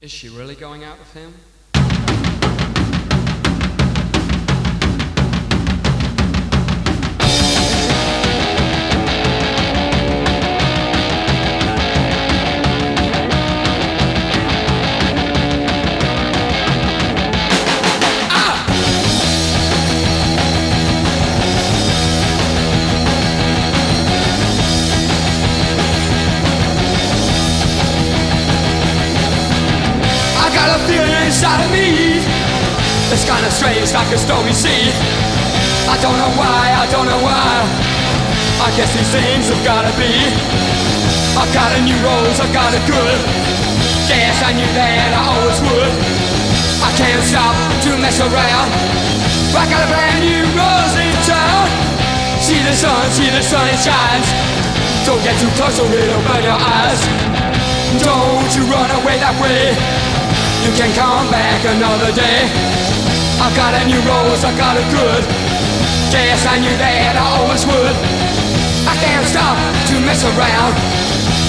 Is she really going out with him? It's kinda strange like a stormy sea I don't know why, I don't know why. I guess these things have gotta be. I've got a new rose, I've got a good Guess. I knew that I always would. I can't stop to mess around. I got a brand new rose in town. See the sun, see the sun it shines. Don't get too close or it'll burn your eyes. Don't you run away that way. You can come back another day I got a new rose, I got a good Guess I knew that I always would. I can't stop to mess around.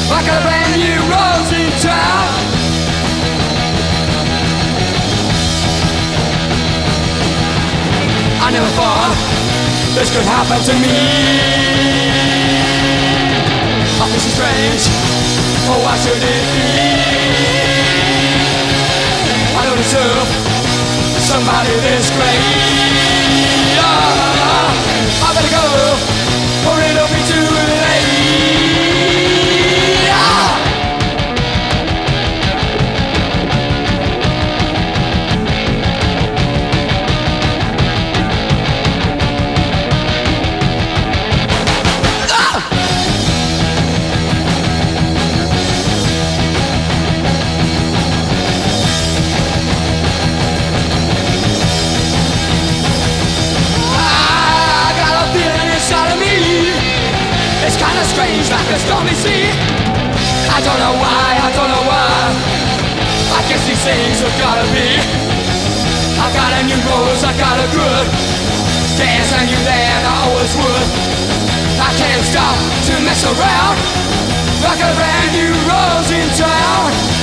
I got a brand new rose in town. I never thought this could happen to me. I feel so strange. Oh, why should it be? Somebody this great. Like a stormy sea I don't know why, I don't know why. I guess these things have gotta be. I got a new rose, I got a good. Guess I knew that I always would. I can't stop to mess around. Got a brand new rose in town!